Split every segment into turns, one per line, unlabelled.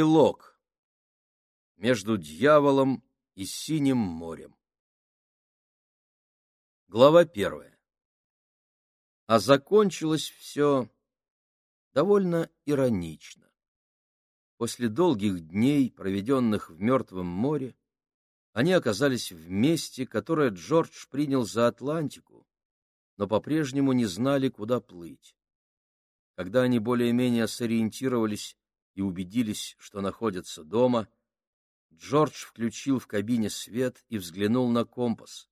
Эпилог. Между дьяволом и синим морем. Глава первая. А закончилось все довольно иронично. После долгих дней, проведенных в Мертвом море, они оказались в месте, которое Джордж принял за Атлантику, но по-прежнему не знали, куда плыть. Когда они более-менее сориентировались и убедились, что находятся дома, Джордж включил в кабине свет и взглянул на компас.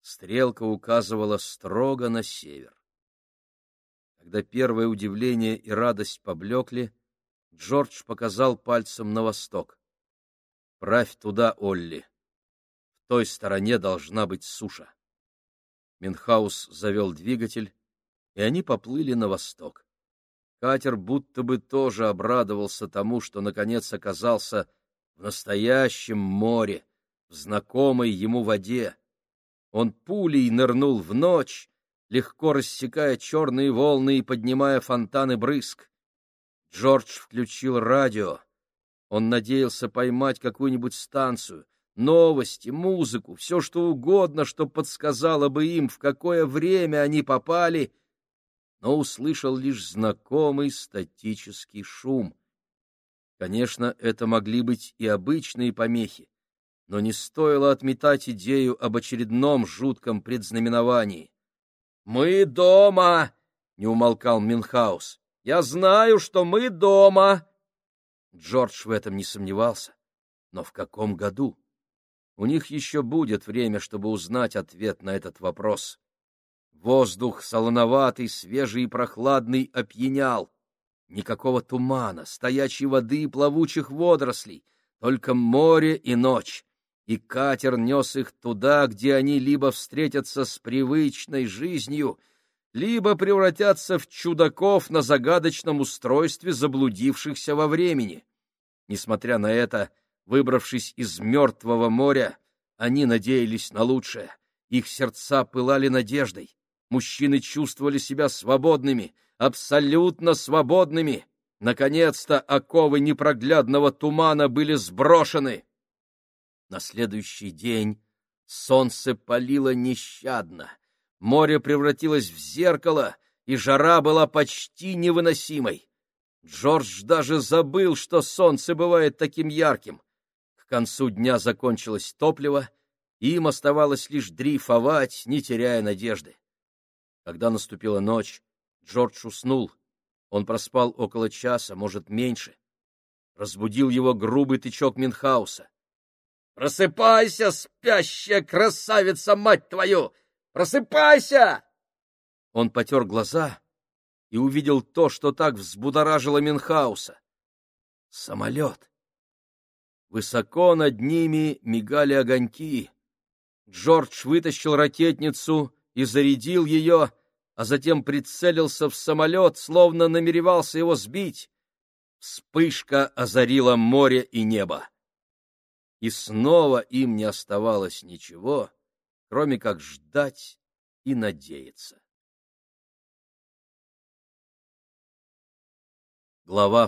Стрелка указывала строго на север. Когда первое удивление и радость поблекли, Джордж показал пальцем на восток. «Правь туда, Олли. В той стороне должна быть суша». Минхаус завел двигатель, и они поплыли на восток. Катер будто бы тоже обрадовался тому, что наконец оказался в настоящем море, в знакомой ему воде. Он пулей нырнул в ночь, легко рассекая черные волны и поднимая фонтаны брызг. Джордж включил радио. Он надеялся поймать какую-нибудь станцию, новости, музыку, все что угодно, что подсказало бы им, в какое время они попали — но услышал лишь знакомый статический шум. Конечно, это могли быть и обычные помехи, но не стоило отметать идею об очередном жутком предзнаменовании. «Мы дома!» — не умолкал Минхаус. «Я знаю, что мы дома!» Джордж в этом не сомневался. Но в каком году? У них еще будет время, чтобы узнать ответ на этот вопрос. Воздух солоноватый, свежий и прохладный опьянял. Никакого тумана, стоячей воды и плавучих водорослей, только море и ночь. И катер нес их туда, где они либо встретятся с привычной жизнью, либо превратятся в чудаков на загадочном устройстве заблудившихся во времени. Несмотря на это, выбравшись из мертвого моря, они надеялись на лучшее. Их сердца пылали надеждой. Мужчины чувствовали себя свободными, абсолютно свободными. Наконец-то оковы непроглядного тумана были сброшены. На следующий день солнце палило нещадно, море превратилось в зеркало, и жара была почти невыносимой. Джордж даже забыл, что солнце бывает таким ярким. К концу дня закончилось топливо, и им оставалось лишь дрейфовать, не теряя надежды. Когда наступила ночь, Джордж уснул. Он проспал около часа, может, меньше. Разбудил его грубый тычок Минхауса. «Просыпайся, спящая красавица, мать твою! Просыпайся!» Он потер глаза и увидел то, что так взбудоражило Минхауса. Самолет. Высоко над ними мигали огоньки. Джордж вытащил ракетницу и зарядил ее, а затем прицелился в самолет, словно намеревался его сбить. Вспышка озарила море и небо. И снова им не оставалось ничего, кроме как ждать и надеяться. Глава